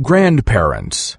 Grandparents.